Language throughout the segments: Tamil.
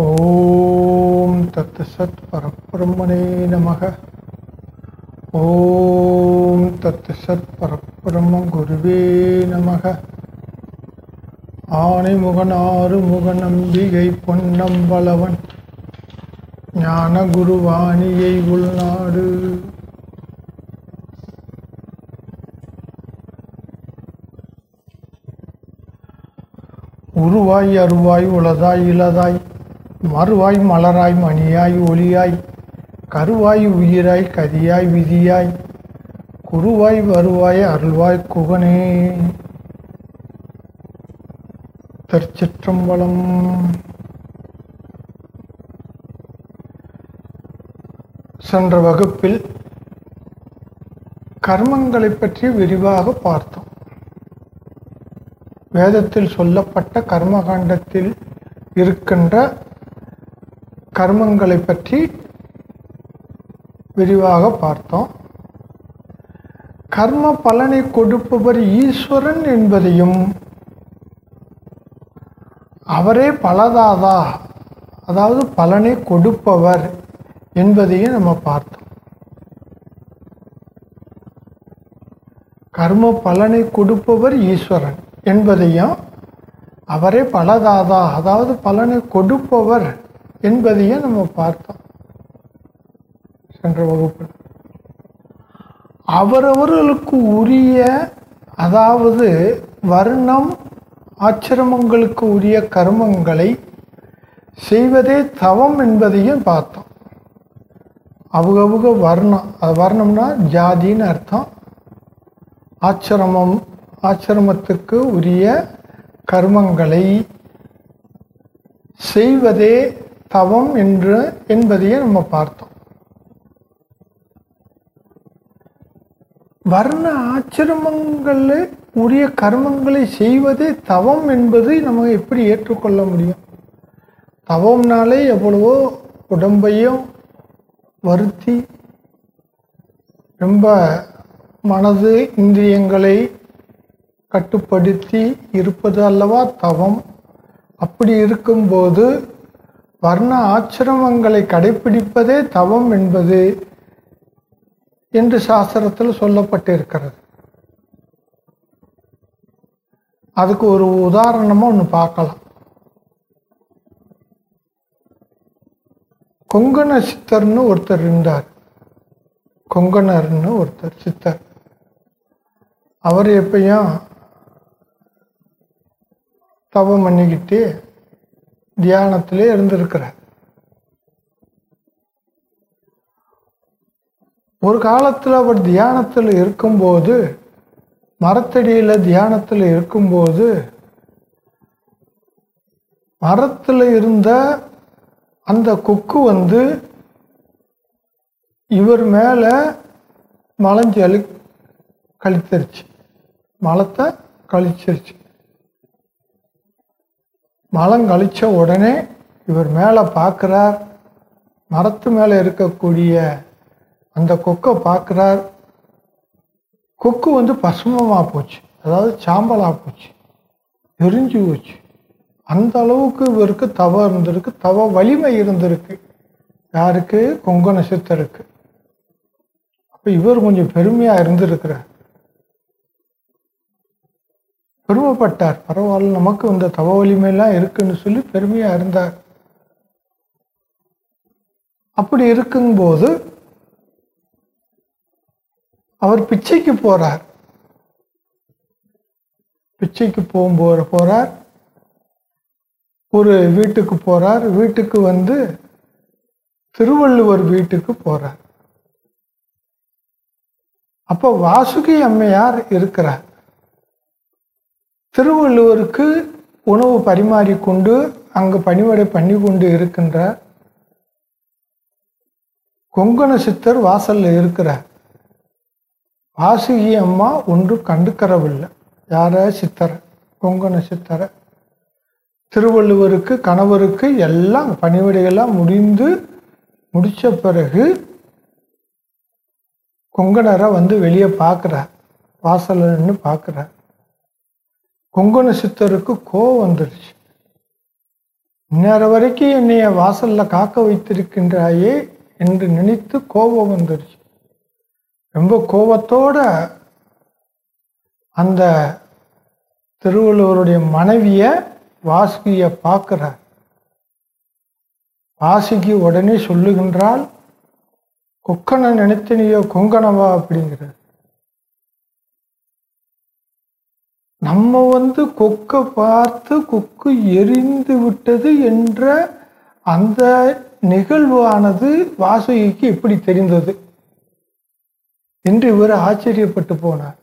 ஓம் தத்து சத் பரப்பிரம்மனே நமக. ஓம் தத்து சத் பரபிரம்ம குருவே நமக. ஆனை முகனாறு முகநம்பிகை பொன்னம்பலவன் ஞான குருவாணியை உள்நாடு. உருவாய் அருவாய் உளதாய் இளதாய். மறுவாய் மலராய் மணியாய் ஒளியாய் கருவாய் உயிராய் கதியாய் விதியாய் குருவாய் வருவாய் அருள்வாய் குகனே. திருச்சிற்றம்பலம் சென்ற வகுப்பில் கர்மங்களை பற்றி விரிவாக பார்த்தோம். வேதத்தில் சொல்லப்பட்ட கர்மகாண்டத்தில் இருக்கின்ற கர்மங்களை பற்றி விரிவாக பார்த்தோம். கர்ம பலனை கொடுப்பவர் ஈஸ்வரன் என்பதையும் அவரே பலதாதா அதாவது பலனை கொடுப்பவர் என்பதையும் நம்ம பார்த்தோம். கர்ம பலனை கொடுப்பவர் ஈஸ்வரன் என்பதையும் அவரே பலதாதா அதாவது பலனை கொடுப்பவர் என்பதையும் நம்ம பார்த்தோம். சென்ற வகுப்பில் அவரவர்களுக்கு உரிய அதாவது வர்ணம் ஆச்சிரமங்களுக்கு உரிய கர்மங்களை செய்வதே தவம் என்பதையும் பார்த்தோம். அவகவுக வர்ணம். அது வர்ணம்னா ஜாதின்னு அர்த்தம். ஆச்சிரமம் ஆச்சிரமத்துக்கு உரிய கர்மங்களை செய்வதே தவம் என்று என்பதையே நம்ம பார்த்தோம். வர்ண ஆச்சிரமங்களில் உரிய கர்மங்களை செய்வதே தவம் என்பது நம்ம எப்படி ஏற்றுக்கொள்ள முடியும்? தவம்னாலே எவ்வளவோ உடம்பையும் வருத்தி ரொம்ப மனது இந்திரியங்களை கட்டுப்படுத்தி இருப்பது அல்லவா தவம்? அப்படி இருக்கும்போது வர்ண ஆச்சிரமங்களை கடைபிடிப்பதே தவம் என்பது என்று சாஸ்திரத்தில் சொல்லப்பட்டிருக்கிறது. அதுக்கு ஒரு உதாரணமாக ஒன்று பார்க்கலாம். கொங்கண சித்தர்னு ஒருத்தர் இருந்தார். கொங்கணர்னு ஒருத்தர் சித்தர். அவர் எப்பயும் தவம் பண்ணிக்கிட்டு தியானத்திலே இருந்திருக்கிறார். ஒரு காலத்தில் அவர் தியானத்தில் இருக்கும்போது மரத்தடியில் தியானத்தில் இருக்கும்போது மரத்தில் இருந்த அந்த கொக்கு வந்து இவர் மேலே மலைஞ்சு அழி கழித்திருச்சு. மலத்தை கழிச்சிருச்சு. மலம் கழிச்ச உடனே இவர் மேலே பார்க்குறார் மரத்து மேலே இருக்கக்கூடிய அந்த கொக்கை பார்க்குறார் கொக்கு வந்து பசுமமாக போச்சு. அதாவது சாம்பலாக போச்சு. எரிஞ்சு போச்சு. அந்த அளவுக்கு இவருக்கு தவ இருந்திருக்கு. தவ வலிமை இருந்திருக்கு. யாருக்கு? கொங்கண சித்தருக்கு. அப்போ இவர் கொஞ்சம் பெருமையாக இருந்திருக்கிறார். பெருமைப்பட்டார். பரவாயில்ல நமக்கு இந்த தவ வலிமையெல்லாம் இருக்குன்னு சொல்லி பெருமையாக இருந்தார். அப்படி இருக்கும்போது அவர் பிச்சைக்கு போகிறார் பிச்சைக்கு போகும்போது போகிறார் ஒரு வீட்டுக்கு போகிறார் வீட்டுக்கு வந்து திருவள்ளுவர் வீட்டுக்கு போறார். அப்போ வாசுகி அம்மையார் இருக்கிறார். திருவள்ளுவருக்கு உணவு பரிமாறிக்கொண்டு அங்கு பணிவடை பண்ணி கொண்டு இருக்கின்ற கொங்கண சித்தர் வாசல்ல இருக்கிறார் வாசுகி அம்மா ஒன்று கண்டுக்கறவில்லை. யார சித்தரை? கொங்கண சித்தரை. திருவள்ளுவருக்கு கணவருக்கு எல்லாம் பணிவிடையெல்லாம் முடிந்து முடித்த பிறகு கொங்கணரை வந்து வெளியே பார்க்குறார். வாசல்ல பார்க்குறார். கொங்கண சித்தருக்கு கோவம் வந்துடுச்சு. நேரம் வரைக்கும் என்னைய வாசல்ல காக்க வைத்திருக்கின்றாயே என்று நினைத்து கோபம் வந்துருச்சு ரொம்ப கோபத்தோட அந்த திருவள்ளுவருடைய மனைவிய வாசுகிய பார்க்கிறார். வாசுகி உடனே சொல்லுகின்றால் கொக்கனை நினைத்தினியோ கொங்கனவா அப்படிங்கிறது நம்ம வந்து கொக்கை பார்த்து கொக்கு எரிந்து விட்டது என்ற அந்த நிகழ்வானது வாசுகிக்கு எப்படி தெரிந்தது? என்று இவர் ஆச்சரியப்பட்டு போனார்.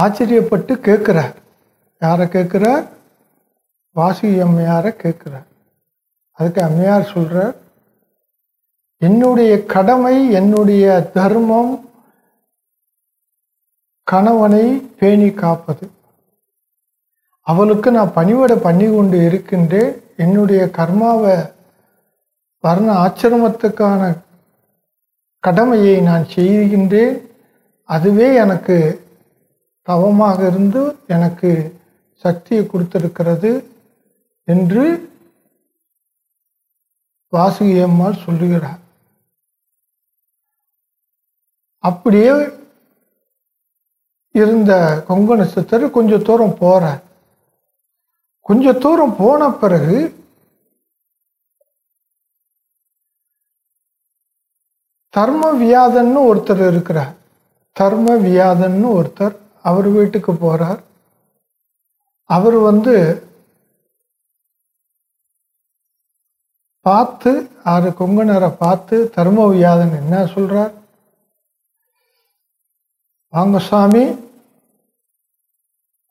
ஆச்சரியப்பட்டு கேட்கிறார். யாரை கேட்கிறார்? வாசுகி அம்மையாரை கேட்கிறார். அதுக்கு அம்மையார் சொல்கிறார் என்னுடைய கடமை என்னுடைய தர்மம் கணவனை பேணி காப்பது. அவளுக்கு நான் பணிவிட பண்ணி கொண்டு இருக்கின்றேன். என்னுடைய கர்மாவை வர்ண ஆச்சிரமத்துக்கான கடமையை நான் செய்கின்றேன். அதுவே எனக்கு தவமாக இருந்து எனக்கு சக்தியை கொடுத்திருக்கிறது என்று வாசுகி அம்மாள் சொல்லுகிறார். அப்படியே இருந்த கொங்கண சித்தர் கொஞ்சம் தூரம் போகிற கொஞ்ச தூரம் போன பிறகு தர்ம வியாதன்னு ஒருத்தர் இருக்கிறார். தர்ம வியாதன்னு ஒருத்தர் அவர் வீட்டுக்கு போகிறார் அவர் வந்து பார்த்து ஆறு கொங்கணரை பார்த்து தர்ம வியாதன் என்ன சொல்கிறார் வாங்க சாமி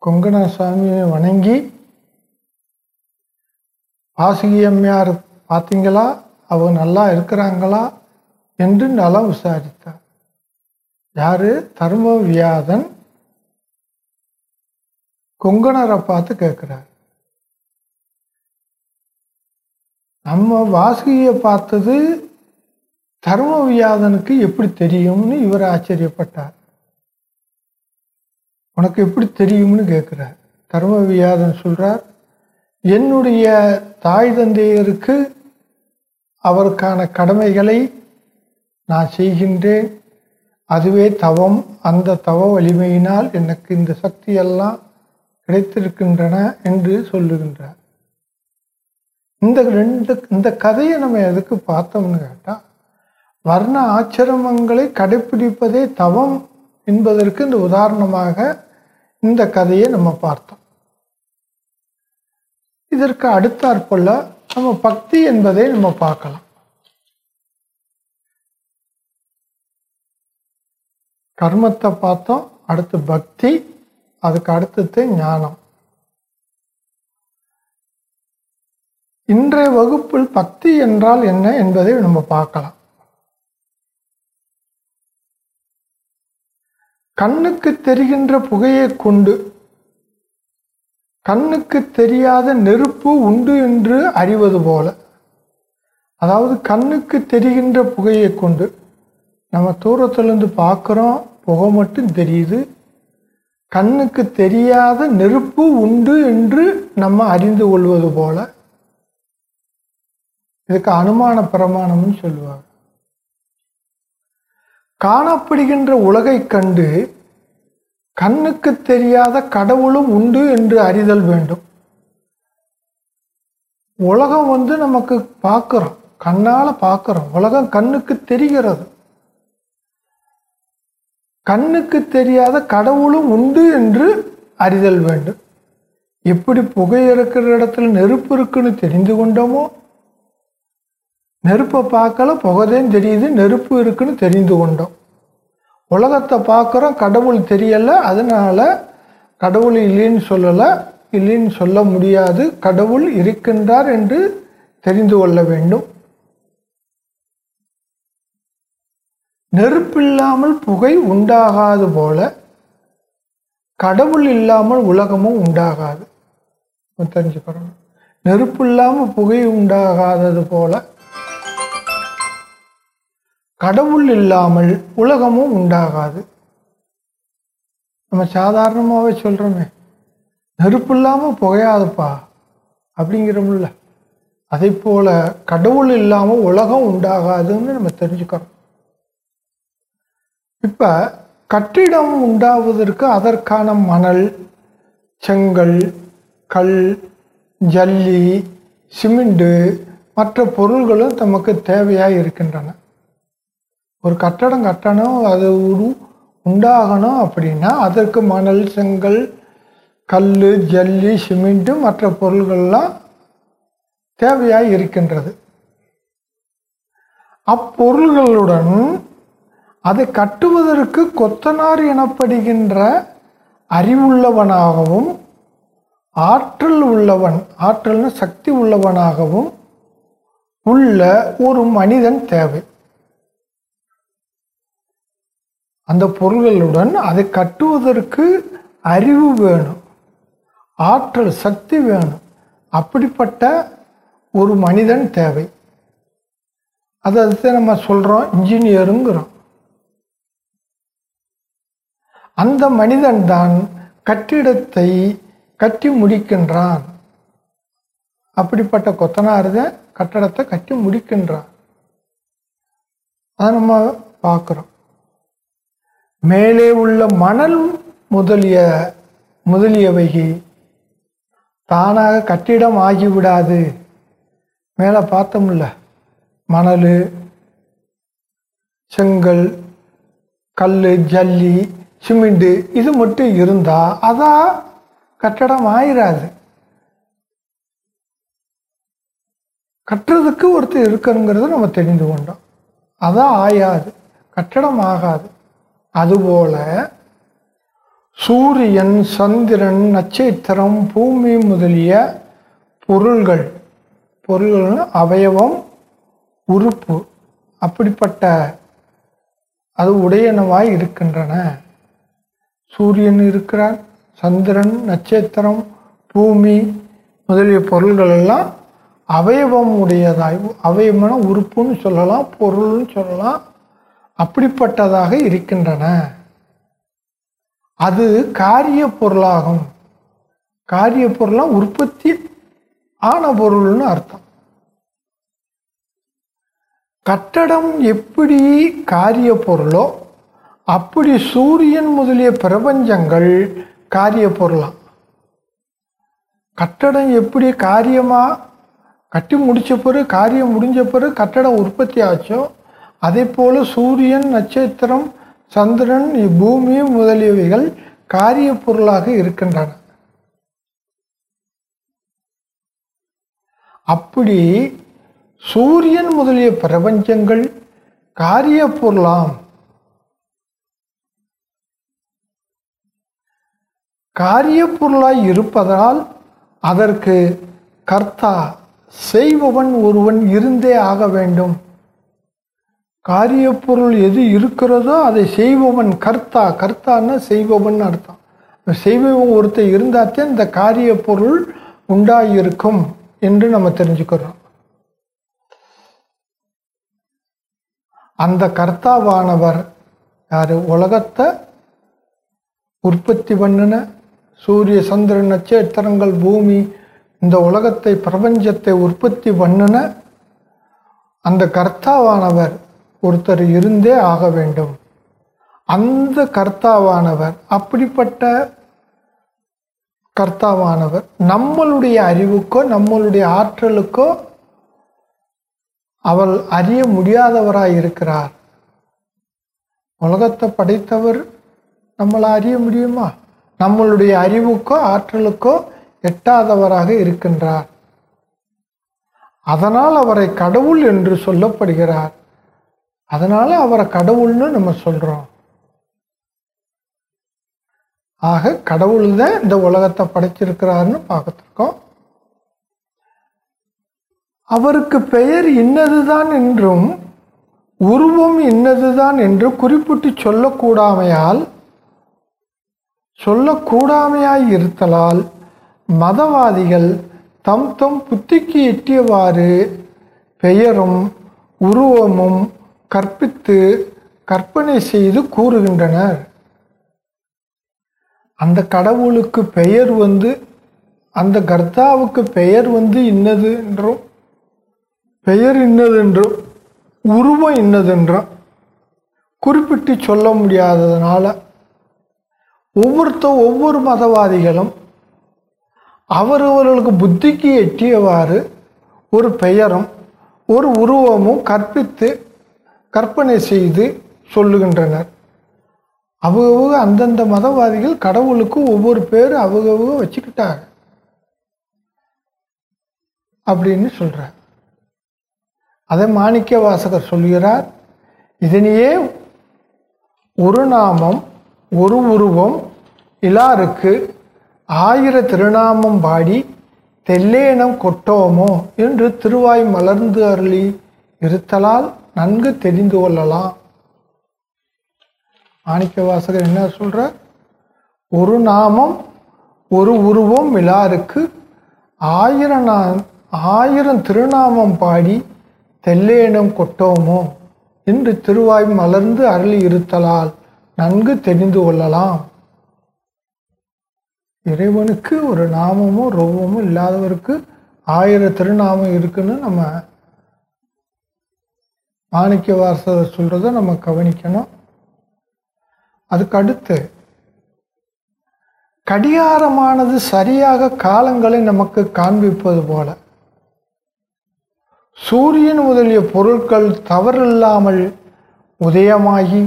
கொங்கண சாமியை வணங்கி வாசுகி அம்மையார் பார்த்தீங்களா அவங்க நல்லா இருக்கிறாங்களா? என்று நலம் விசாரித்தார். யாரு? தர்ம வியாதன் கொங்கணரை பார்த்து கேட்குறார். நம்ம வாசுகியை பார்த்தது தர்ம வியாதனுக்கு எப்படி தெரியும்னு இவர் ஆச்சரியப்பட்டார். உனக்கு எப்படி தெரியும்னு கேட்குறார். தர்ம வியாதன் என்னுடைய தாய் தந்தையருக்கு அவருக்கான கடமைகளை நான் செய்கின்றேன். அதுவே தவம். அந்த தவ வலிமையினால் எனக்கு இந்த சக்தியெல்லாம் கிடைத்திருக்கின்றன என்று சொல்லுகின்றார். இந்த ரெண்டு இந்த கதையை நம்ம எதுக்கு பார்த்தோம்னு கேட்டால் வர்ண ஆச்சிரமங்களை கடைப்பிடிப்பதே தவம் என்பதற்கு இந்த உதாரணமாக இந்த கதையை நம்ம பார்த்தோம். இதற்கு அடுத்தாற்போல நம்ம பக்தி என்பதை நம்ம பார்க்கலாம். கர்மத்தை பார்த்தோம் அடுத்து பக்தி அதுக்கு அடுத்தது ஞானம். இன்றைய வகுப்பில் பக்தி என்றால் என்ன என்பதை நம்ம பார்க்கலாம். கண்ணுக்கு தெரிகின்ற புகையை கொண்டு கண்ணுக்கு தெரியாத நெருப்பு உண்டு என்று அறிவது போல. அதாவது கண்ணுக்கு தெரிகின்ற புகையை கொண்டு நம்ம தூரத்திலிருந்து பார்க்குறோம் புகை மட்டும் தெரியுது. கண்ணுக்கு தெரியாத நெருப்பு உண்டு என்று நம்ம அறிந்து கொள்வது போல. இதுக்கு அனுமான பிரமாணம்னு சொல்லுவாங்க. காணப்படுகின்ற உலகை கண்டு கண்ணுக்கு தெரியாத கடவுளும் உண்டு என்று அறிதல் வேண்டும். உலகம் வந்து நமக்கு பார்க்குறோம். கண்ணால் பார்க்குறோம். உலகம் கண்ணுக்கு தெரிகிறது. கண்ணுக்கு தெரியாத கடவுளும் உண்டு என்று அறிதல் வேண்டும். எப்படி புகை இருக்கிற இடத்துல நெருப்பு இருக்குன்னு தெரிந்து கொண்டோமோ நெருப்பை பார்க்கல புகதேன்னு தெரியுது நெருப்பு இருக்குன்னு தெரிந்து கொண்டோம். உலகத்தை பார்க்குறோம் கடவுள் தெரியலை அதனால கடவுள் இல்லைன்னு சொல்லலை இல்லைன்னு சொல்ல முடியாது கடவுள் இருக்கின்றார் என்று தெரிந்து கொள்ள வேண்டும். நெருப்பில்லாமல் புகை உண்டாகாது போல கடவுள் இல்லாமல் உலகமும் உண்டாகாது. தெரிஞ்சுக்கிறோம் நெருப்பு இல்லாமல் புகை உண்டாகாதது போல கடவுள் இல்லாமல் உலகமும் உண்டாகாது. நம்ம சாதாரணமாகவே சொல்கிறோமே நெருப்பு இல்லாமல் புகையாதுப்பா அப்படிங்கிறோம்ல. அதே போல் கடவுள் இல்லாமல் உலகம் உண்டாகாதுன்னு நம்ம தெரிஞ்சுக்கிறோம். இப்போ கட்டிடம் உண்டாவதற்கு அதற்கான மணல் செங்கல் கல் ஜல்லி சிமெண்டு மற்ற பொருள்களும் நமக்கு தேவையாக இருக்கின்றன. ஒரு கட்டடம் கட்டணும் அது உரு உண்டாகணும் அப்படின்னா அதற்கு மணல் செங்கல் கல் ஜல்லி சிமெண்ட்டு மற்ற பொருள்கள்லாம் தேவையாக இருக்கின்றது. அப்பொருள்களுடன் அதை கட்டுவதற்கு கொத்தனார் எனப்படுகின்ற அறிவுள்ளவனாகவும் ஆற்றல் உள்ளவன் ஆற்றல்னு சக்தி உள்ளவனாகவும் உள்ள ஒரு மனிதன் தேவை. அந்த பொருள்களுடன் அதை கட்டுவதற்கு அறிவு வேணும். ஆற்றல் சக்தி வேணும். அப்படிப்பட்ட ஒரு மனிதன் தேவை. அதை நம்ம சொல்கிறோம் இன்ஜினியருங்கிறோம் அந்த மனிதன் தான் கட்டிடத்தை கட்டி முடிக்கின்றான். அப்படிப்பட்ட கொத்தனார் தான் கட்டடத்தை கட்டி முடிக்கின்றான். அதை நம்ம பார்க்குறோம். மேலே உள்ள மணல் முதலிய முதலியவை தானாக கட்டிடம் ஆகிவிடாது. மேலே பார்த்தோம்ல மணல் செங்கல் கல் ஜல்லி சிமெண்ட்டு இது மட்டும் இருந்தால் அதான் கட்டடம் ஆயிராது. கட்டுறதுக்கு ஒருத்தர் இருக்கணுங்கிறத நம்ம தெரிந்து கொண்டோம். அதான் ஆயாது கட்டடம் ஆகாது. அதுபோல சூரியன் சந்திரன் நட்சத்திரம் பூமி முதலிய பொருள்கள். பொருள்கள் அவயவம் உறுப்பு. அப்படிப்பட்ட அது உடையனவாய் இருக்கின்றன. சூரியன் இருக்கிறார் சந்திரன் நட்சத்திரம் பூமி முதலிய பொருள்கள் எல்லாம் அவயவம் உடையதாய் அவயவமான உறுப்புன்னு சொல்லலாம் பொருள்னு சொல்லலாம். அப்படிப்பட்டதாக இருக்கின்றன. அது காரிய பொருளாகும். காரிய பொருளாக உற்பத்தி ஆன பொருள்னு அர்த்தம். கட்டடம் எப்படி காரிய பொருளோ அப்படி சூரியன் முதலிய பிரபஞ்சங்கள் காரிய பொருளாம். கட்டடம் எப்படி காரியமாக கட்டி முடித்த பிறகு காரியம் முடிஞ்ச பிறகு கட்டடம் உற்பத்தி ஆச்சோ அதே போல சூரியன் நட்சத்திரம் சந்திரன் பூமி முதலியவைகள் காரிய பொருளாக இருக்கின்றன. அப்படி சூரியன் முதலிய பிரபஞ்சங்கள் காரிய பொருளாம். காரிய பொருளாய் இருப்பதால் அதற்கு கர்த்தா செய்பவன் ஒருவன் இருந்தே ஆக வேண்டும். காரிய பொருள் எது இருக்கிறதோ அதை செய்பவன் கர்த்தா. கர்த்தான்னா செய்பவன் அர்த்தம். செய்பவன் ஒருத்தர் இருந்தாத்தே இந்த காரிய பொருள் உண்டாயிருக்கும் என்று நம்ம தெரிஞ்சுக்கிறோம். அந்த கர்த்தாவானவர் யாரு? உலகத்தை உற்பத்தி பண்ணின சூரிய சந்திரன் நட்சத்திரங்கள் பூமி இந்த உலகத்தை பிரபஞ்சத்தை உற்பத்தி பண்ணின அந்த கர்த்தாவானவர் ஒருத்தர் இருந்தே ஆக வேண்டும். அந்த கர்த்தாவானவர் அப்படிப்பட்ட கர்த்தாவானவர் நம்மளுடைய அறிவுக்கோ நம்மளுடைய ஆற்றலுக்கோ அவள் அறிய முடியாதவராய் இருக்கிறார். உலகத்தை படைத்தவர் நம்மளை அறிய முடியுமா? நம்மளுடைய அறிவுக்கோ ஆற்றலுக்கோ எட்டாதவராக இருக்கின்றார். அதனால் அவரை கடவுள் என்று சொல்லப்படுகிறார். அதனால அவரை கடவுள்னு நம்ம சொல்றோம். ஆக கடவுள் தான் இந்த உலகத்தை படைச்சிருக்கிறாருன்னு பார்த்துருக்கோம் அவருக்கு பெயர் இன்னதுதான் என்றும் உருவம் இன்னதுதான் என்று குறிப்பிட்டு சொல்லக்கூடாமையால் சொல்லக்கூடாமையாய் இருத்தலால் மதவாதிகள் தம் தம் புத்திக்கு எட்டியவாறு பெயரும் உருவமும் கற்பித்து கற்பனை செய்து கூறுகின்றனர். அந்த கடவுளுக்கு பெயர் வந்து அந்த கர்த்தாவுக்கு பெயர் வந்து இன்னது என்றும் பெயர் இன்னது என்றும் உருவம் இன்னதென்றும் குறிப்பிட்டு சொல்ல முடியாததுனால ஒவ்வொருத்த ஒவ்வொரு மதவாதிகளும் அவரவர்களுக்கு புத்திக்கு எட்டியவாறு ஒரு பெயரும் ஒரு உருவமும் கற்பித்து கற்பனை செய்து சொல்லுகின்றனர். அவங்க அந்தந்த மதவாதிகள் கடவுளுக்கு ஒவ்வொரு பேர் அவங்க வச்சுக்கிட்டாங்க. அப்படின்னு சொல்கிறார் அதை மாணிக்க வாசகர் சொல்கிறார் இதனையே ஒரு நாமம் ஒரு உருவம் இலாருக்கு ஆயிர திருநாமம் பாடி தெல்லேனம் கொட்டோமோ என்று திருவாய் மலர்ந்து அருளி இருத்தலால் நன்கு தெரிந்து கொள்ளலாம். மாணிக்க வாசகர் என்ன சொல்கிற ஒரு நாமம் ஒரு உருவம் விழாருக்கு ஆயிரம் நா- ஆயிரம் திருநாமம் பாடி தெல்லேனம் கொட்டோமோ? என்று திருவாய் மலர்ந்து அருளி இருத்தலால் நன்கு தெரிந்து கொள்ளலாம். இறைவனுக்கு ஒரு நாமமும் ரூபமும் இல்லாதவருக்கு ஆயிரம் திருநாமம் இருக்குன்னு நம்ம மாணிக்க வாசகர் சொல்கிறத நம்ம கவனிக்கணும். அதுக்கு அடுத்து கடிகாரமானது சரியாக காலங்களை நமக்கு காண்பிப்பது போல. சூரியன் முதலிய பொருட்கள் தவறில்லாமல் உதயமாகி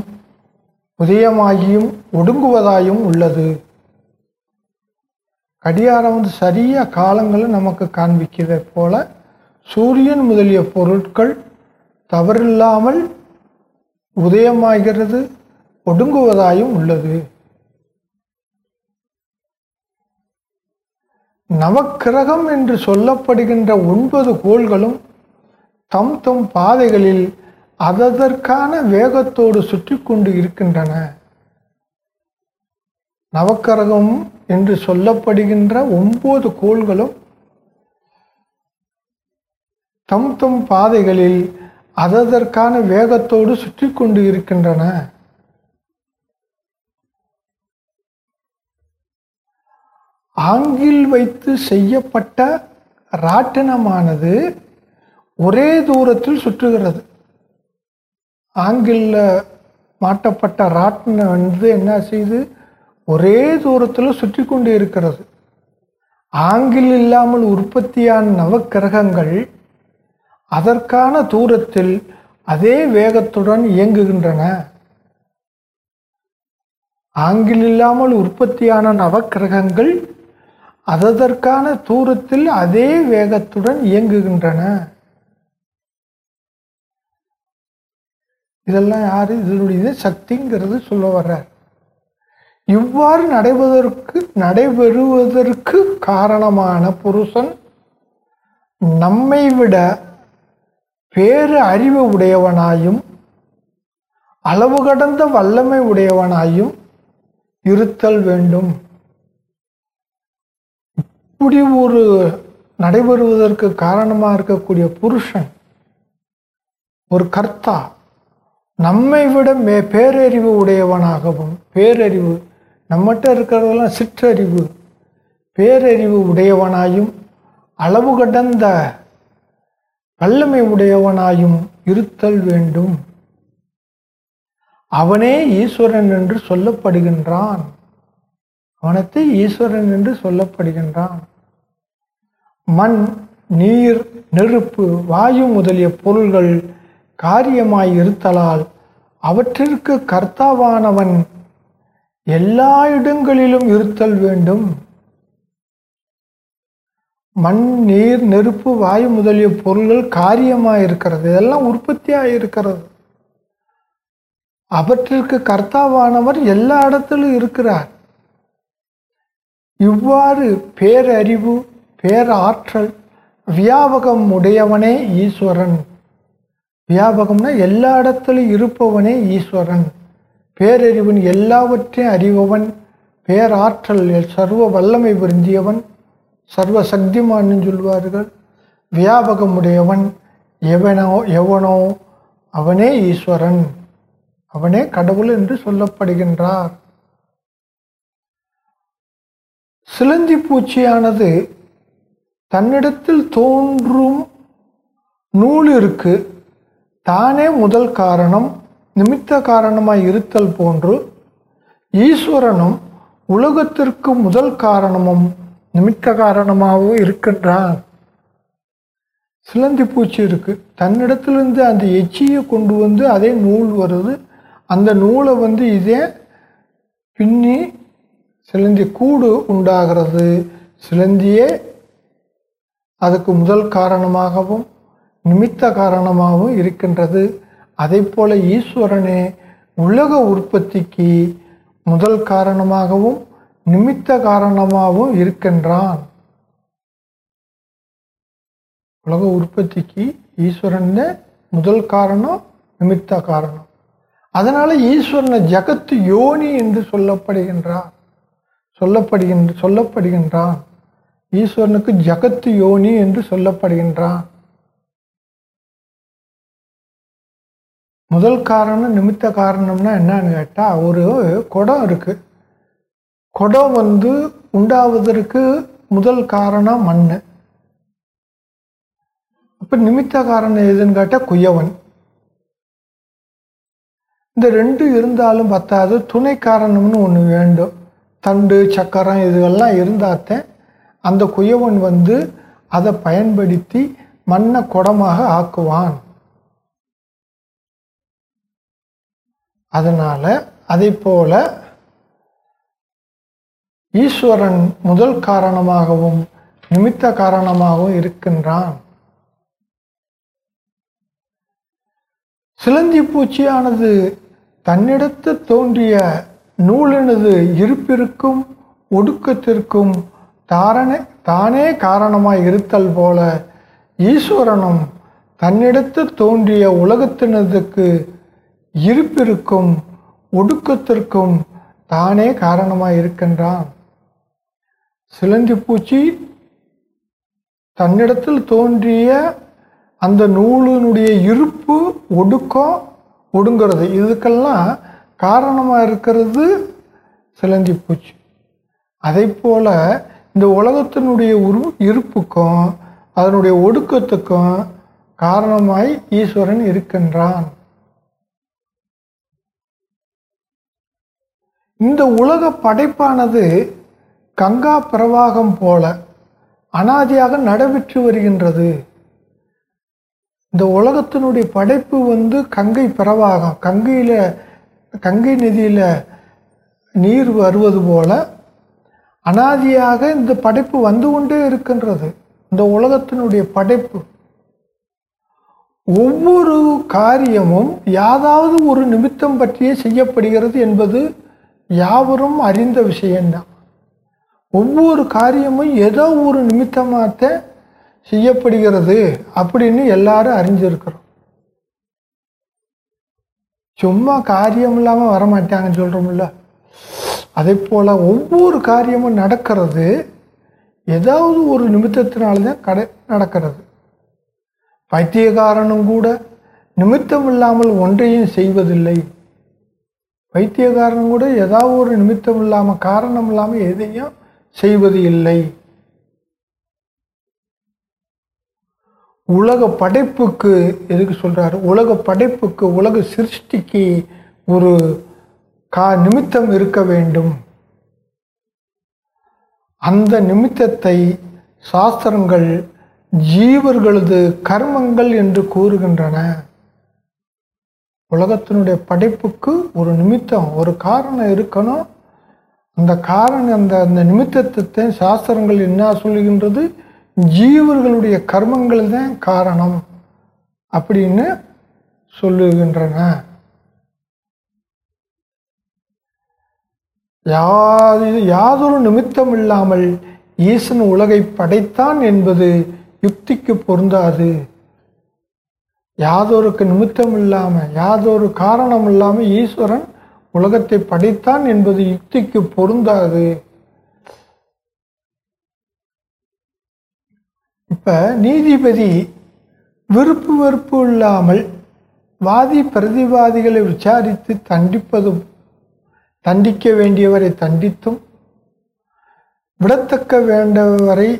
உதயமாகியும் ஒடுங்குவதாயும் உள்ளது. கடிகாரம் வந்து சரியா காலங்களை நமக்கு காண்பிக்கிறதை போல சூரியன் முதலிய பொருட்கள் தவறில்லாமல் உதயமாகிறது ஒடுங்குவதாயும் உள்ளது. நவக்கிரகம் என்று சொல்லப்படுகின்ற ஒன்பது கோள்களும் தம் தம் பாதைகளில் அதற்கான வேகத்தோடு சுற்றி கொண்டு இருக்கின்றன. நவக்கிரகம் என்று சொல்லப்படுகின்ற ஒன்பது கோள்களும் தம் தம் பாதைகளில் அதற்கான வேகத்தோடு சுற்றி கொண்டு இருக்கின்றன. ஆங்கில் வைத்து செய்யப்பட்ட ராட்டினமானது ஒரே தூரத்தில் சுற்றுகிறது. ஆங்கில்ல மாட்டப்பட்ட ராட்டினம் வந்து என்ன செய்யுது ஒரே தூரத்தில் சுற்றி கொண்டு இருக்கிறது. ஆங்கில் இல்லாமல் உற்பத்தியான நவக்கிரகங்கள் அதற்கான தூரத்தில் அதே வேகத்துடன் இயங்குகின்றன. ஆங்கில் இல்லாமல் உற்பத்தியான நவக்கிரகங்கள் அதற்கான தூரத்தில் அதே வேகத்துடன் இயங்குகின்றன. இதெல்லாம் யார்? இதனுடைய சக்திங்கிறது சொல்ல வர்றார். இவ்வாறு நடைபெறுவதற்கு நடைபெறுவதற்கு காரணமான புருஷன் நம்மை விட வேறு அறிவு உடையவனாயும் அளவு கடந்த வல்லமை உடையவனாயும் இருத்தல் வேண்டும். இப்படி ஒரு நடைபெறுவதற்கு காரணமாக இருக்கக்கூடிய புருஷன் ஒரு கர்த்தா நம்மை விட மே பேரறிவு உடையவனாகவும் பேரறிவு நம்மகிட்ட இருக்கிறதெல்லாம் சிற்றறிவு பேரறிவு உடையவனாயும் அளவு கடந்த வல்லமை உடையவனாயும் இருத்தல் வேண்டும். அவனே ஈஸ்வரன் என்று சொல்லப்படுகின்றான். அவனத்தை ஈஸ்வரன் என்று சொல்லப்படுகின்றான். மண் நீர் நெருப்பு வாயு முதலிய பொருள்கள் காரியமாய் இருத்தலால் அவற்றிற்கு கர்த்தாவானவன் எல்லா இடங்களிலும் இருத்தல் வேண்டும். மண் நீர் நெருப்பு வாயு முதலிய பொருள்கள் காரியமாக இருக்கிறது. இதெல்லாம் உற்பத்தியாக இருக்கிறது. அவற்றிற்கு கர்த்தாவானவர் எல்லா இடத்திலும் இருக்கிறார். இவ்வாறு பேரறிவு பேராற்றல் வியாபகம் உடையவனே ஈஸ்வரன். வியாபகம்னா எல்லா இடத்திலும் இருப்பவனே ஈஸ்வரன். பேரறிவன் எல்லாவற்றையும் அறிபவன் பேராற்றல் சர்வ வல்லமை விருந்தியவன் சர்வ சக்திமான்னு சொல்வார்கள். வியாபகம் உடையவன் எவனோ எவனோ? அவனே ஈஸ்வரன். அவனே கடவுள் என்று சொல்லப்படுகின்றார். சிலந்தி பூச்சியானது தன்னிடத்தில் தோன்றும் நூலிற்கு தானே முதல் காரணம் நிமித்த காரணமாய் இருத்தல் போன்று ஈஸ்வரனும் உலகத்திற்கு முதல் காரணமும் நிமித்த காரணமாகவும் இருக்கின்றான் சிலந்தி பூச்சி இருக்குது தன்னிடத்திலிருந்து அந்த எச்சியை கொண்டு வந்து அதே நூல் வருது. அந்த நூலை வந்து இதே பின்னி சிலந்தி கூடு உண்டாகிறது. சிலந்தியே அதுக்கு முதல் காரணமாகவும் நிமித்த காரணமாகவும் இருக்கின்றது. அதே போல் ஈஸ்வரனே உலக உற்பத்திக்கு முதல் காரணமாகவும் நிமித்த காரணமாகவும் இருக்கின்றான். உலக உற்பத்திக்கு ஈஸ்வரன் முதல் காரணம் நிமித்த காரணம். அதனால் ஈஸ்வரனை ஜகத்து யோனி என்று சொல்லப்படுகின்றார் சொல்லப்படுகின்ற சொல்லப்படுகின்றான். ஈஸ்வரனுக்கு ஜகத்து யோனி என்று சொல்லப்படுகின்றான். முதல் காரணம் நிமித்த காரணம்னா என்னன்னு கேட்டால் ஒரு குடம் இருக்குது குடம் வந்து உண்டாவதற்கு முதல் காரணம் மண். அப்போ நிமித்த காரணம் எதுன்னு கேட்டால் குயவன். இந்த ரெண்டு இருந்தாலும் பத்தாது துணை காரணம்னு ஒன்று வேண்டும். தண்டு சக்கரம் இதுவெல்லாம் இருந்தாத்தான் அந்த குயவன் வந்து அதை பயன்படுத்தி மண்ணை குடமாக ஆக்குவான். அதனால் அதை போல ஈஸ்வரன் முதல் காரணமாகவும் நிமித்த காரணமாகவும் இருக்கின்றான். சிலந்தி பூச்சியானது தன்னிடத்து தோன்றிய நூலினது இருப்பிற்கும் ஒடுக்கத்திற்கும் தாரணை தானே காரணமாய் இருத்தல் போல ஈஸ்வரனும் தன்னிடத்து தோன்றிய உலகத்தினதுக்கு இருப்பிற்கும் ஒடுக்கத்திற்கும் தானே காரணமாய் இருக்கின்றான். சிலந்தி பூச்சி தன்னிடத்தில் தோன்றிய அந்த நூலினுடைய இருப்பு ஒடுக்கம் ஒடுங்கிறது. இதுக்கெல்லாம் காரணமாக இருக்கிறது சிலந்தி பூச்சி. அதே போல் இந்த உலகத்தினுடைய உரு இருப்புக்கும் அதனுடைய ஒடுக்கத்துக்கும் காரணமாய் ஈஸ்வரன் இருக்கின்றான். இந்த உலக படைப்பானது கங்கா பிரவாகம் போல அனாதியாக நடைபெற்று வருகின்றது. இந்த உலகத்தினுடைய படைப்பு வந்து கங்கை பிரவாகம். கங்கையில் கங்கை நதியில் நீர் வருவது போல அனாதியாக இந்த படைப்பு வந்து கொண்டே இருக்கின்றது. இந்த உலகத்தினுடைய படைப்பு. ஒவ்வொரு காரியமும் யாதாவது ஒரு நிமித்தம் பற்றியே செய்யப்படுகிறது என்பது யாவரும் அறிந்த விஷயம்தான். ஒவ்வொரு காரியமும் ஏதோ ஒரு நிமித்தமாக செய்யப்படுகிறது அப்படின்னு எல்லாரும் அறிஞ்சிருக்கிறோம். சும்மா காரியம் இல்லாமல் வரமாட்டாங்கன்னு சொல்கிறோம்ல அதே போல் ஒவ்வொரு காரியமும் நடக்கிறது ஏதாவது ஒரு நிமித்தத்தினால தான் கடை நடக்கிறது. பைத்தியக்காரனும் கூட நிமித்தம் இல்லாமல் ஒன்றையும் செய்வதில்லை. வைத்தியக்காரனும் கூட ஏதாவது ஒரு நிமித்தம் இல்லாமல் காரணம் இல்லாமல் எதையும் செய்வது இல்லை. உலக படைப்புக்கு எதுக்கு சொல்றாரு? உலக படைப்புக்கு உலக சிருஷ்டிக்கு ஒரு கா நிமித்தம் இருக்க வேண்டும். அந்த நிமித்தத்தை சாஸ்திரங்கள் ஜீவர்களது கர்மங்கள் என்று கூறுகின்றன. உலகத்தினுடைய படைப்புக்கு ஒரு நிமித்தம் ஒரு காரணம் இருக்கணும். அந்த காரணம் அந்த அந்த நிமித்தத்தை சாஸ்திரங்கள் என்ன சொல்லுகின்றது? ஜீவர்களுடைய கர்மங்கள் தான் காரணம் அப்படின்னு சொல்லுகின்றன. யாது யாதொரு நிமித்தம் இல்லாமல் ஈசன் உலகை படைத்தான் என்பது யுக்திக்கு பொருந்தாது. யாதொருக்கு நிமித்தம் இல்லாமல் யாதொரு காரணம் இல்லாமல் ஈஸ்வரன் உலகத்தை படைத்தான் என்பது யுக்திக்கு பொருந்தாது. இப்ப நீதிபதி விருப்பு வெறுப்பு இல்லாமல் வாதி பிரதிவாதிகளை விசாரித்து தண்டிப்பதும் தண்டிக்க வேண்டியவரை தண்டித்தும் விடத்தக்க வேண்டவரை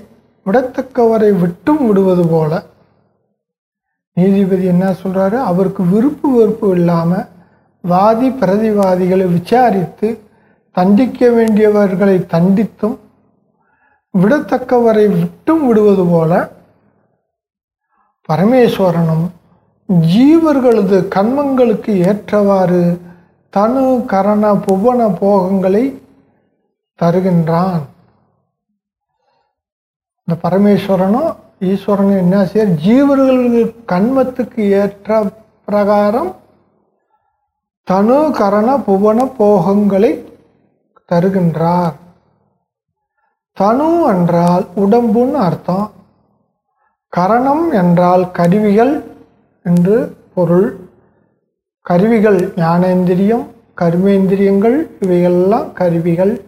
விடத்தக்கவரை விட்டும் விடுவது போல நீதிபதி என்ன சொல்கிறாரு அவருக்கு விருப்பு வெறுப்பு இல்லாமல் வாதி பிரதிவாதிகளை விசாரித்து தண்டிக்க வேண்டியவர்களை தண்டித்தும் விடத்தக்கவரை விட்டும் விடுவது போல பரமேஸ்வரனும் ஜீவர்களது கண்மங்களுக்கு ஏற்றவாறு தனு கரண புவன போகங்களை தருகின்றான். இந்த பரமேஸ்வரனும் ஈஸ்வரனும் என்ன செய்ய ஜீவர்களுக்கு கண்மத்துக்கு ஏற்ற பிரகாரம் தனு கரண புவன போகங்களை தருகின்றார். தனு என்றால் உடம்புன்னு அர்த்தம். கரணம் என்றால் கருவிகள் என்று பொருள். கருவிகள் ஞானேந்திரியம் கர்மேந்திரியங்கள் இவையெல்லாம் கருவிகள்.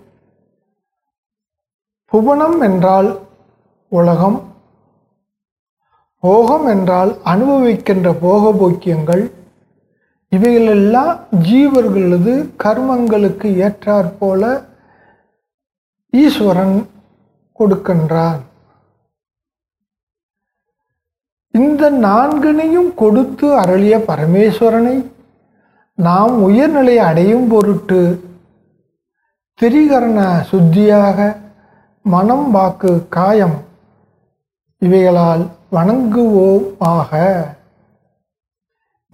புவனம் என்றால் உலகம். போகம் என்றால் அனுபவிக்கின்ற போகபோக்கியங்கள். இவைகளெல்லாம் ஜீவர்களது கர்மங்களுக்கு ஏற்றாற்போல ஈஸ்வரன் கொடுக்கின்றான். இந்த நான்கினையும் கொடுத்து அருளிய பரமேஸ்வரனை நாம் உயர்நிலை அடையும் பொருட்டு திரிகரண சுத்தியாக மனம் வாக்கு காயம் இவைகளால் வணங்குவோமாக. ஆக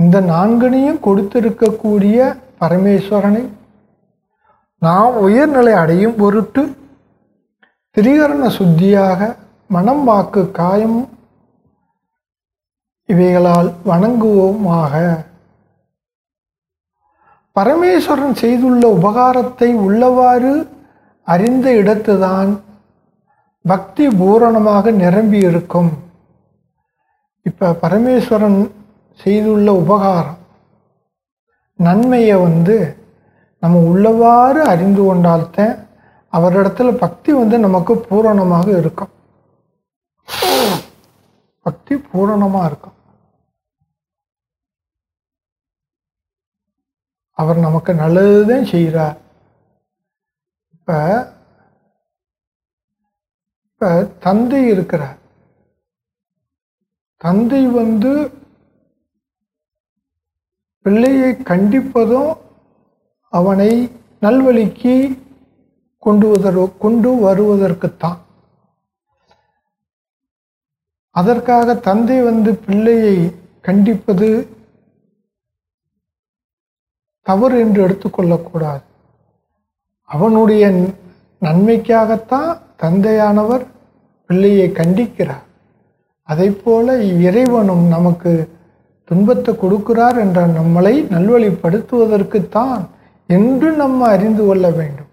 இந்த நான்கனையும் கொடுத்திருக்கக்கூடிய பரமேஸ்வரனை நாம் உயர்நிலை அடையும் பொருட்டு திரிகரண சுத்தியாக மனம் வாக்கு காயம் இவைகளால் வணங்குவோமாக. பரமேஸ்வரன் செய்துள்ள உபகாரத்தை உள்ளவாறு அறிந்த இடத்துதான் பக்தி பூரணமாக நிரம்பி இருக்கும் பரமேஸ்வரன் செய்துள்ள உபகாரம். நன்மையை வந்து நம்ம உள்ளவாறு அறிந்து கொண்டால்தான் அவரிடத்துல பக்தி வந்து நமக்கு பூரணமாக இருக்கும். பக்தி பூரணமாக இருக்கும். அவர் நமக்கு நல்லதுதான் செய்கிறார் இப்போ இப்போ தந்தை இருக்கிறார். தந்தை வந்து பிள்ளையை கண்டிப்பதும் அவனை நல்வழிக்கு கொண்டு கொண்டு வருவதற்குத்தான். அதற்காக தந்தை வந்து பிள்ளையை கண்டிப்பது தவறு என்று எடுத்துக்கொள்ளக்கூடாது அவனுடைய நன்மைக்காகத்தான் தந்தையானவர் பிள்ளையை கண்டிக்கிறார். அதை போல இறைவனும் நமக்கு துன்பத்தை கொடுக்கிறார் என்ற நம்மளை நல்வழிப்படுத்துவதற்குத்தான் என்று நம்ம அறிந்து கொள்ள வேண்டும்.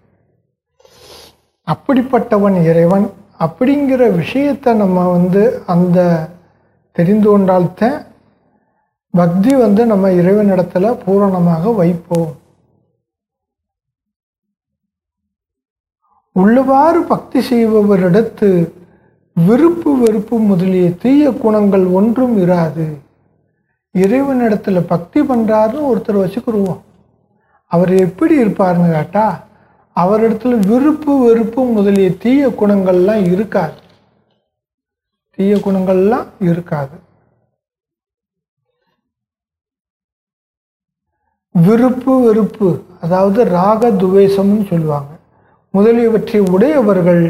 அப்படிப்பட்டவன் இறைவன். அப்படிங்கிற விஷயத்தை நம்ம வந்து அந்த தெரிந்து கொண்டால்தான் பக்தி வந்து நம்ம இறைவனிடத்தில் பூரணமாக வைப்போம். உள்ளவாறு பக்தி செய்பவரிடத்து விருப்பு வெறுப்பு முதலிய தீய குணங்கள் ஒன்றும் இராது. இறைவனிடத்தில் பக்தி பண்ணுறாருன்னு ஒருத்தர் வச்சுக்கிடுவோம் அவர் எப்படி இருப்பாருன்னு கேட்டா அவரிடத்துல விருப்பு வெறுப்பு முதலிய தீய குணங்கள்லாம் இருக்காது. தீய குணங்கள்லாம் இருக்காது. விருப்பு வெறுப்பு அதாவது ராக துவேஷம்னு சொல்லுவாங்க. முதலியவற்றை உடையவர்கள்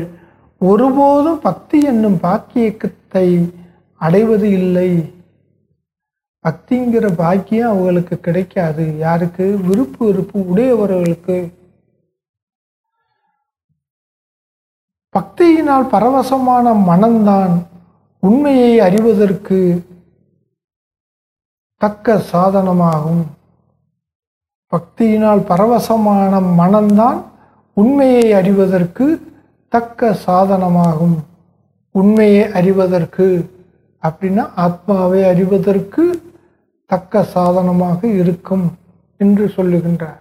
ஒருபோதும் பக்தி என்னும் பாக்கியத்தை அடைவது இல்லை. பக்திங்கிற பாக்கியம் அவங்களுக்கு கிடைக்காது. யாருக்கு? விருப்பு விருப்பு உடையவர்களுக்கு. பக்தியினால் பரவசமான மனம்தான் உண்மையை அறிவதற்கு தக்க சாதனமாகும். பக்தியினால் பரவசமான மனம்தான் உண்மையை அறிவதற்கு தக்க சாதனமாகும். உண்மையை அறிவதற்கு. அப்படின்னா ஆத்மாவை அறிவதற்கு தக்க சாதனமாக இருக்கும் என்று சொல்லுகின்றார்.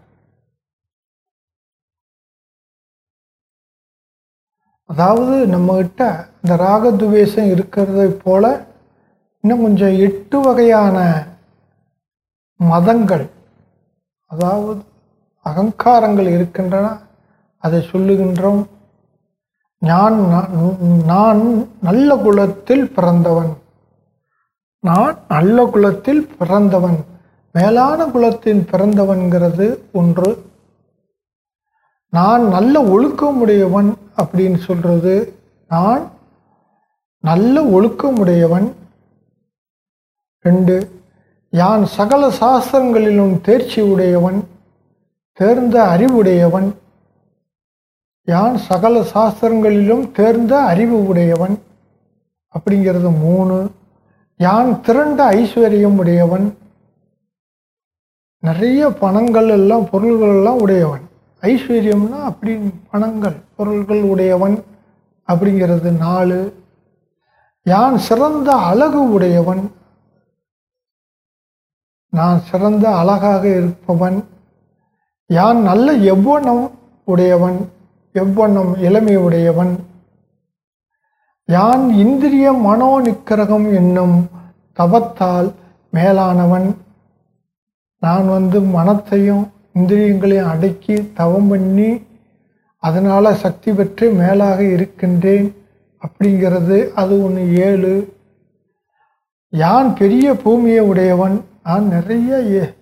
அதாவது நம்மகிட்ட இந்த ராகதுவேஷம் இருக்கிறதை போல இன்னும் கொஞ்சம் எட்டு வகையான மதங்கள் அதாவது அகங்காரங்கள் இருக்கின்றன. அதை சொல்லுகின்றோம். நான் நான் நல்ல குலத்தில் பிறந்தவன். நான் நல்ல குலத்தில் பிறந்தவன் மேலான குலத்தில் பிறந்தவன்கிறது ஒன்று. நான் நல்ல ஒழுக்கமுடையவன் அப்படின்னு சொல்கிறது நான் நல்ல ஒழுக்கமுடையவன். ரெண்டு யான் சகல சாஸ்திரங்களிலும் தேர்ச்சி உடையவன் தேர்ந்த அறிவுடையவன். யான் சகல சாஸ்திரங்களிலும் தேர்ந்த அறிவு உடையவன் அப்படிங்கிறது மூணு. யான் திரண்ட ஐஸ்வர்யம் உடையவன்? நிறைய பணங்கள் எல்லாம் பொருள்கள் எல்லாம் உடையவன். ஐஸ்வர்யம்னா அப்படி பணங்கள் பொருள்கள் உடையவன் அப்படிங்கிறது நாலு. யான் சிறந்த அழகு உடையவன்? நான் சிறந்த அழகாக இருப்பவன். யான் நல்ல எவ்வண்ணம் உடையவன்? எவ்வண்ணம் இளமை உடையவன்? யான் இந்திரிய மனோ நிக்கிரகம் என்னும் தவத்தால் மேலானவன். நான் வந்து மனத்தையும் இந்திரியங்களையும் அடக்கி தவம் பண்ணி அதனால் சக்தி பெற்று மேலாக இருக்கின்றேன் அப்படிங்கிறது அது ஒன்று ஏழு. யான் பெரிய பூமியை உடையவன்? நான் நிறைய ஏ-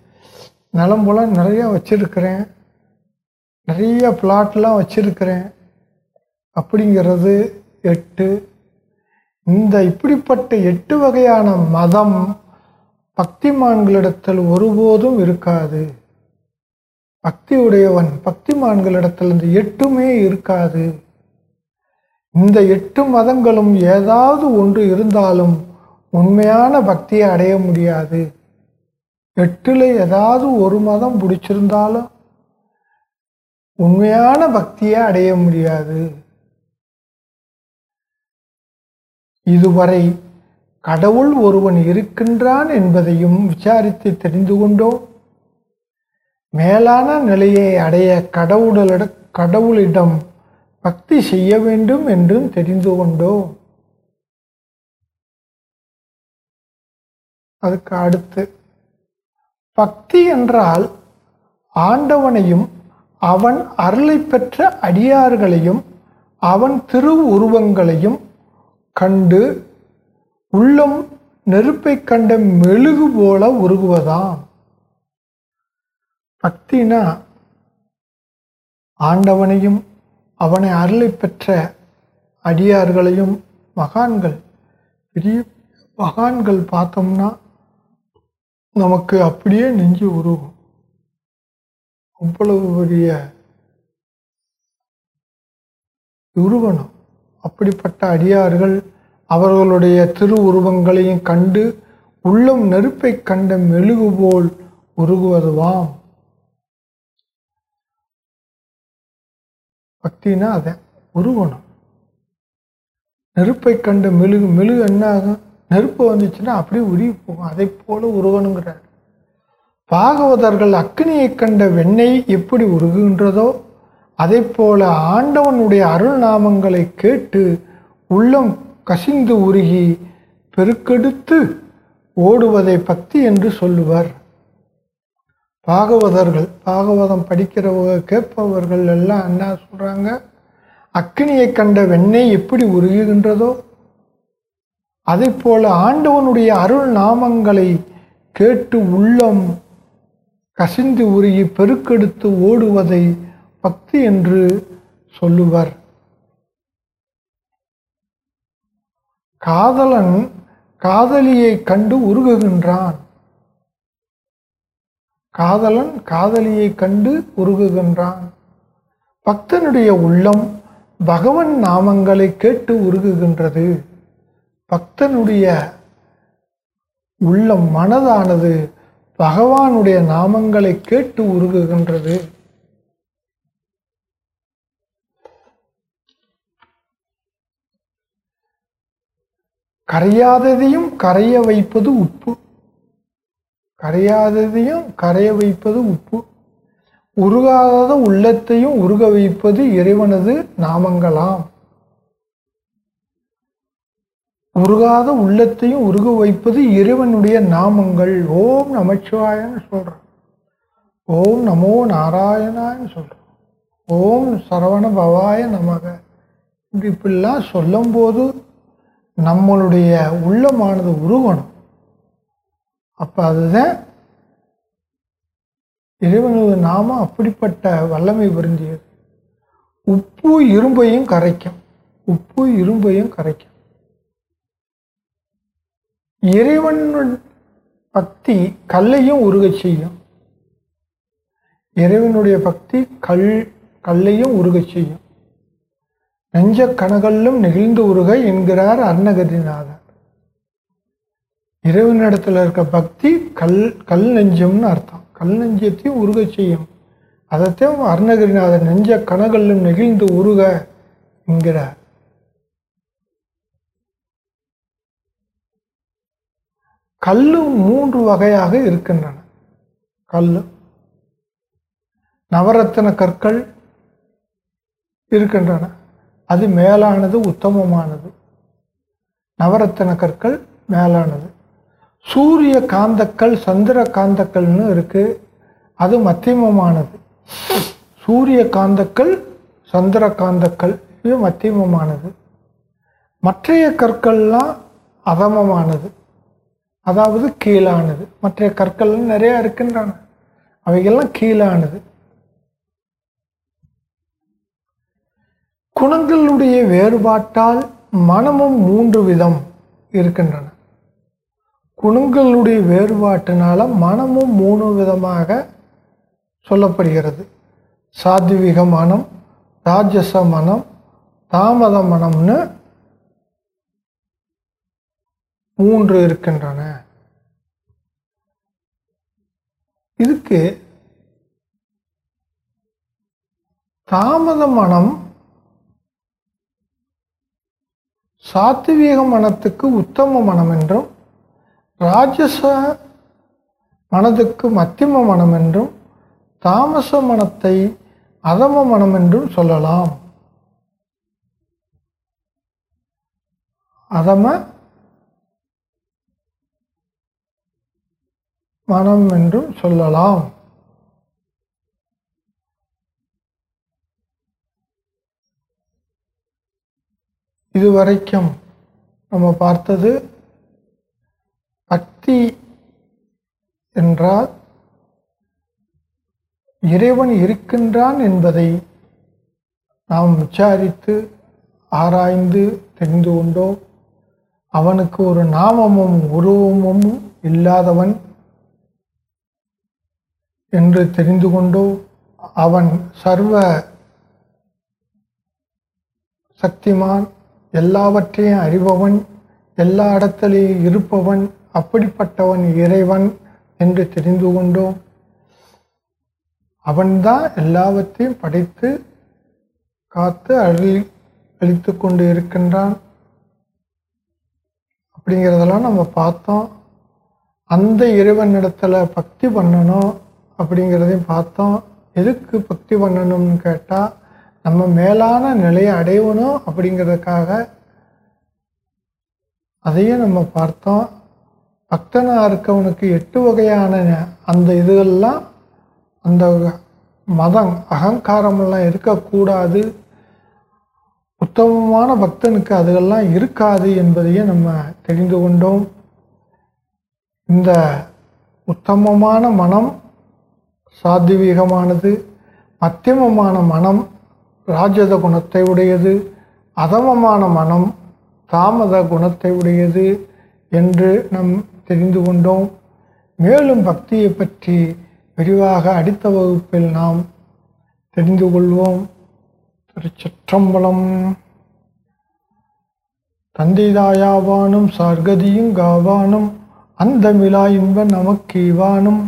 நிலம் போல நிறைய வச்சிருக்கிறேன். நிறைய பிளாட்லாம் வச்சிருக்கிறேன். அப்படிங்கிறது எட்டு. இந்த இப்படிப்பட்ட எட்டு வகையான மதம் பக்திமான்களிடத்தில் ஒருபோதும் இருக்காது. பக்தி உடையவன் பக்திமான்களிடத்தில் இந்த எட்டுமே இருக்காது. இந்த எட்டு மதங்களும் ஏதாவது ஒன்று இருந்தாலும் உண்மையான பக்தியை அடைய முடியாது. எட்டில் ஏதாவது ஒரு மதம் பிடிச்சிருந்தாலும் உண்மையான பக்தியை அடைய முடியாது. இதுவரை கடவுள் ஒருவன் இருக்கின்றான் என்பதையும் விசாரித்து தெரிந்து கொண்டோம். மேலான நிலையை அடைய கடவுளிட கடவுளிடம் பக்தி செய்ய வேண்டும் என்றும் தெரிந்து கொண்டோம். அதுக்கு அடுத்து பக்தி என்றால் ஆண்டவனையும் அவன் அருளை பெற்ற அடியார்களையும் அவன் திரு உருவங்களையும் கண்டு உள்ளம் நெருப்பை கண்ட மெழுகு போல உருகுவதாம். பக்தினா ஆண்டவனையும் அவனை அருளை பெற்ற அடியார்களையும் மகான்கள் பெரிய மகான்கள் பார்த்தோம்னா நமக்கு அப்படியே நெஞ்சு உருகும். அவ்வளவு பெரிய உருவனம் அப்படிப்பட்ட அடியார்கள் அவர்களுடைய திரு உருவங்களையும் கண்டு உள்ளம் நெருப்பை கண்ட மெழுகு போல் உருகுவதுவாம். பக்தினா அதை உருவனம் நெருப்பை கண்ட மெழுகு மெழுகு என்ன ஆகும் நெருப்பு வந்துச்சுன்னா அப்படியே உருகி போகும். அதை போல உருவனுங்கிறார் பாகவதர்கள் அக்னியை கண்ட வெண்ணெய் எப்படி உருகுகின்றதோ அதே போல ஆண்டவனுடைய அருள் நாமங்களை கேட்டு உள்ளம் கசிந்து உருகி பெருக்கெடுத்து ஓடுவதை பக்தி என்று சொல்லுவர். பாகவதர்கள் பாகவதம் படிக்கிறவங்க கேட்பவர்கள் எல்லாம் என்ன சொல்கிறாங்க அக்னியை கண்ட வெண்ணெய் எப்படி உருகுகின்றதோ அதே போல ஆண்டவனுடைய அருள் நாமங்களை கேட்டு உள்ளம் கசிந்து உருகி பெருக்கெடுத்து ஓடுவதை பக்தி என்று சொல்லுவர். காதலன் காதலியை கண்டு உருகுகின்றான். காதலன் காதலியை கண்டு உருகுகின்றான். பக்தனுடைய உள்ளம் பகவன் நாமங்களை கேட்டு உருகுகின்றது. பக்தனுடைய உள்ளம் மனதானது பகவானுடைய நாமங்களை கேட்டு உருகுகின்றது. கரையாததையும் கரைய வைப்பது உப்பு. கரையாததையும் கரைய வைப்பது உப்பு. உருகாத உள்ளத்தையும் உருக வைப்பது இறைவனது நாமங்களாம். உருகாத உள்ளத்தையும் உருக வைப்பது இறைவனுடைய நாமங்கள். ஓம் நமச்சிவாயன்னு சொல்றோம். ஓம் நமோ நாராயணான்னு சொல்றோம். ஓம் சரவண பவாய நமக. இப்படி இப்படிலாம் சொல்லும்போது நம்மளுடைய உள்ளமானது உருவணும் அப்போ அதுதான் இறைவனது நாமம் அப்படிப்பட்ட வல்லமை பொருந்தியது. உப்பு இரும்பையும் கரைக்கும். உப்பு இரும்பையும் கரைக்கும். இறைவன் பக்தி கல்லையும் உருகச் செய்யும். இறைவனுடைய பக்தி கல் கல்லையும் உருகச் செய்யும். நெஞ்ச கனகல்லும் நெகிழ்ந்து உருக என்கிறார் அருணகிரிநாதர் இறைவனிடத்தில் இருக்க பக்தி கல் கல் நெஞ்சம்னு அர்த்தம். கல் நெஞ்சத்தையும் உருக செய்யும். அதைத்தையும் அருணகிரிநாதர் நெஞ்ச கனகல்லும் நெகிழ்ந்து உருக என்கிறார். கல்லும் மூன்று வகையாக இருக்கின்றன. கல்லு நவரத்தின கற்கள் இருக்கின்றன. அது மேலானது உத்தமமானது. நவரத்தின கற்கள் மேலானது. சூரிய காந்தக்கல் சந்திர காந்தக்கல்னு இருக்குது அது மத்தியமமானது. சூரிய காந்தக்கல் சந்திர காந்தக்கல் இது மத்தியமமானது. மற்றைய கற்கள்லாம் அதமமானது. அதாவது கீழானது. மற்ற கற்கள் நிறையா இருக்கின்றன அவைகள்லாம் கீழானது. குணங்களுடைய வேறுபாட்டால் மனமும் மூன்று விதம் இருக்கின்றன. குணங்களுடைய வேறுபாட்டினால் மனமும் மூணு விதமாக சொல்லப்படுகிறது. சாத்விக மனம் ராஜச மனம் தாமத மனம்னு மூன்று இருக்கின்றன. இதுக்கு தாமத மனம் சாத்வீக மனத்துக்கு உத்தம மனம் என்றும் ராஜச மனதுக்கு மத்தியம மனம் என்றும் தாமச மனத்தை அதம மனம் என்றும் சொல்லலாம். அதம மனம் என்றும் சொல்லலாம். இதுவரைக்கும் நம்ம பார்த்தது பக்தி என்றால் இறைவன் இருக்கின்றான் என்பதை நாம் விசாரித்து ஆராய்ந்து தெரிந்து கொண்டோம். அவனுக்கு ஒரு நாமமும் உருவமும் இல்லாதவன் என்று தெரிந்து கொண்டோ அவன் சர்வ சக்திமான் எல்லாவற்றையும் அறிபவன் எல்லா இடத்திலேயும் இருப்பவன் அப்படிப்பட்டவன் இறைவன் என்று தெரிந்து கொண்டோம். அவன்தான் எல்லாவற்றையும் படைத்து காத்து அழி அழித்து கொண்டு இருக்கின்றான். அப்படிங்கிறதெல்லாம் நம்ம பார்த்தோம். அந்த இறைவனிடத்துல பக்தி பண்ணணும் அப்படிங்கிறதையும் பார்த்தோம். எதுக்கு பக்தி பண்ணணும்னு கேட்டால் நம்ம மேலான நிலையை அடையணும் அப்படிங்கிறதுக்காக அதையும் நம்ம பார்த்தோம். பக்தனாக இருக்கவனுக்கு எட்டு வகையான அந்த இதுகள்லாம் அந்த மதம் அகங்காரமெல்லாம் இருக்கக்கூடாது. உத்தமமான பக்தனுக்கு அதுகெல்லாம் இருக்காது என்பதையும் நம்ம தெரிந்து கொண்டோம். இந்த உத்தமமான மனம் சாத்வீகமானது மத்தியமமான மனம் ராஜத குணத்தை உடையது அதமமான மனம் தாமத குணத்தை உடையது என்று நம் தெரிந்து கொண்டோம். மேலும் பக்தியை பற்றி விரிவாக அடுத்த வகுப்பில் நாம் தெரிந்து கொள்வோம். திருச்சிற்றம்பலம். தந்தைதாயாவானும் சார்கதியும் காவானும் அந்த மிலா இன்ப நமக்கீவானும்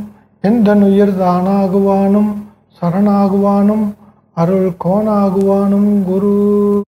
எந்த நுயிர் தானாகுவானும் சரணாகுவானும் அருள் கோணாகுவானும் குரு